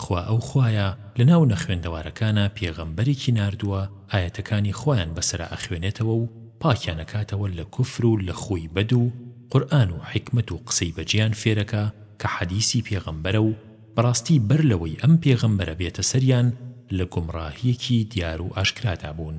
خوا ئەو خوایە لەناو نەخوێندەوارەکانا پێغەمبەرێکی ناردووە ئایەتەکانی خوایان بەسەرا ئەخوێنێتەوە و پاکیان ئەکاتەوە لە کوفر و لە خووی بەد و قورئان و حیکمەت و قسەی بەجێیان فێرەکا کە حەدیسی پێغەمبەرە و بەڕاستی بەر لەوەی ئەم پێغەمبەرە بێتە سەریان لە گومڕاهیەکی دیار و ئاشکرادا بوون.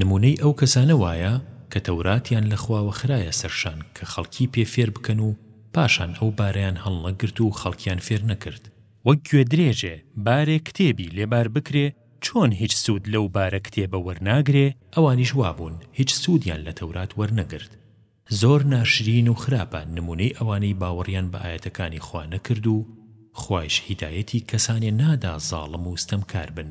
نمونەی ئەو کەسانە وایە کە تەوراتیان لە خواوە خرایە سەر شان کە خەڵکی پێ فێر بکەن و پاشان ئەو بارەیان هەڵنەگرت و خەڵکیان فێر نەکرد. وەک گوێدرێژێ بارێ کتێبی لێ بار بکرێ چۆن هیچ سود لەو بارە کتێبە وەرناگرێ ئەوانیش وابون هیچ سودیان لە تەورات وەرنەگرت زۆر ناشرین و خراپە نمونەی ئەوانەی باوەڕیان بە ئایەتەکانی خوا نەکرد و خوایش هیدایەتی کەسانێ نادا زاڵم و ستەمکار بن.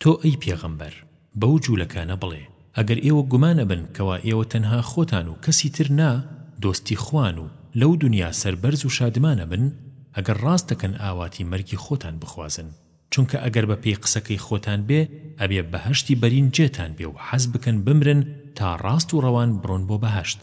تۆ ئەی پێغەمبەر بەو جوولەکانە بڵێ، ئەگەر ئێوە گومان ئەبن کەوا ئێوە تەنها خۆتان و کەسی تر نا دۆستی خوان و لەو دونیا سەربەرز و شادمان ئەبن، ئەگەر ڕاست دەکەن ئاواتی مەرگی خۆتان بخوازن، چونکە ئەگەر بە پێی قسەکەی خۆتان بێ ئەبێ بەهەشتی بەرین جێتان بێ و حەز بکەن بمرن تا ڕاست و ڕەوان بڕۆن بۆ بەهەشت.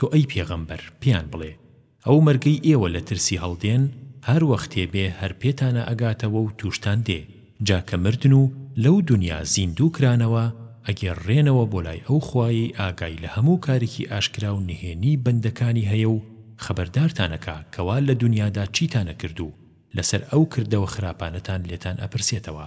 تۆ ئەی پێغەمبەر پێیان بڵێ، ئەو مەرگەی ئێوە لە ترسی هەڵدێن، هەر وەختێ بێ هەر پێتانا ئەگاتەوە و تووشتان دێ، جا کە مردن و لەو دونیا زیندوو کرانەوە، ئەگێڕرێنەوە بۆ لای ئەو خوایەی ئاگای لە هەموو کارێکی ئاشکرا و نهێنی بەندەکانی هەیە و خەبەردارتان ئەکا کەوا لە دونیادا چیتان ئەکرد و لەسەر ئەو کردەوە خراپانەتان لێتان ئەپرسێتەوە.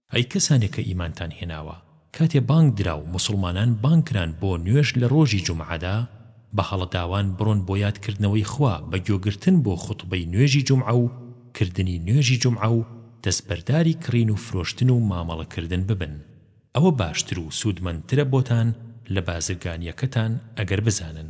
ئەی کەسانێک کە ئیمانتان هێناوە، کاتێ بانگ درا و موسڵمانان بانگ کران بۆ نوێژ لە ڕۆژی جومعەدا، بە هەڵەداوان بڕۆن بۆ یادکردنەوەی خوا بە گۆگرتن بۆ خوتبەی نوێژی جومعە و کردنی نوێژی جومعە و دەستبەرداری کڕین و فرۆشتن و مامەڵەکردن ببن، ئەوە باشتر و سوودمەندترە بۆتان لە بازرگانییەکەتان ئەگەر بزانن.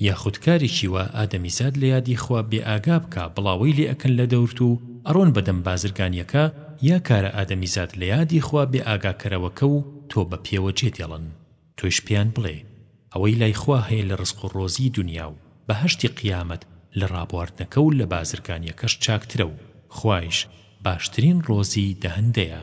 یاخود کارێکی وا ئادەمیزاد لە یادی خوا بێ ئاگا بکا بڵاوەی لێ ئەکەن لە دەورت و ئەڕۆن بە دەم بازرگانیەکە یا کارە ئادەمیزاد لە یادی خوا بێ ئاگا کەرەوەکە و تۆ بە پێوە جێ دێڵن تۆیش پێیان بڵێ ئەوەی لای خوا هەیە لە ڕزق و ڕۆزی دونیا و بەهەشتی قیامەت لە ڕابواردنەکە و لە بازرگانیەکەش چاکترە و خوایش باشترین ڕۆزی دەهەندەیە.